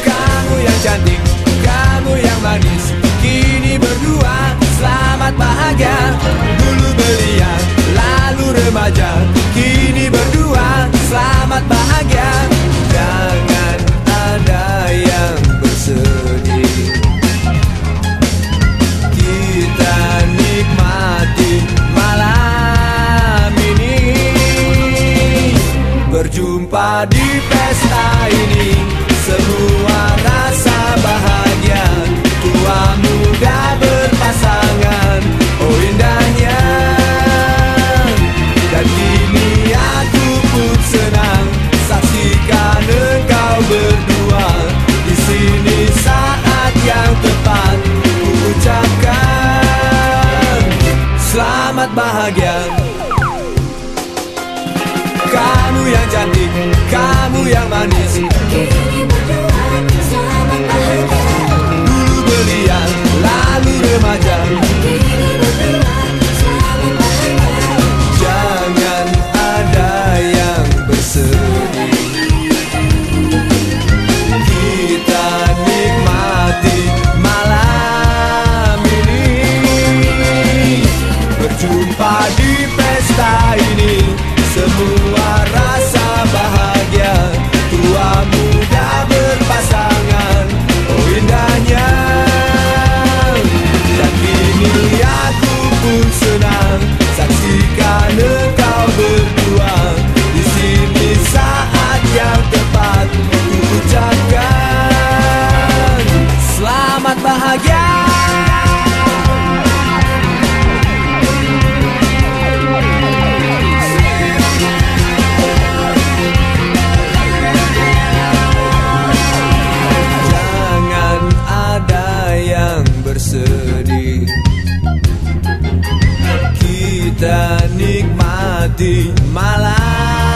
Kamu yang cantik, Berjumpa di pesta ini Semua rasa bahagia. Tua muda berpasangan Oh indahnya. Dan kini aku pun senang Saksikan engkau berdua. Di sini saat yang tepat Ku ucapkan Selamat bahagia cantik, kamu yang manis. Dulu belia, lalu remaja. Jangan ada yang Kita nikmati malam ini. Berjumpa di pesta ini Semua rasa bahagia. Tua muda berpasangan. Oh indahnya. Dan kini aku pun senang. Saksikan engkau berdua Di sini saat yang tepat. Ku ucapkan Selamat bahagia Kita nikmati malam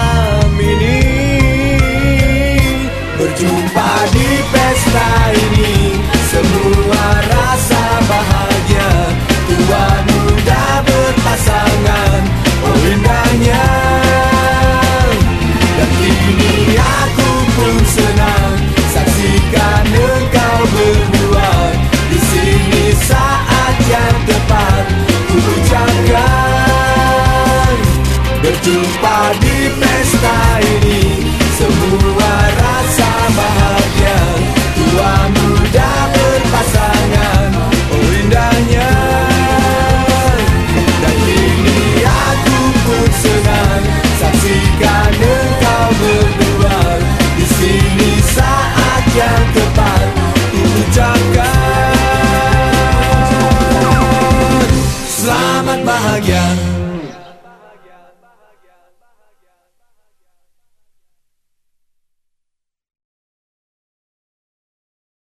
Berjumpa di pesta ini. Semua rasa bahagia Tua muda berpasangan. Oh indahnya. Dan kini aku pun senang. Saksikan engkau berdua Di sini saat yang tepat ucapkan Selamat bahagia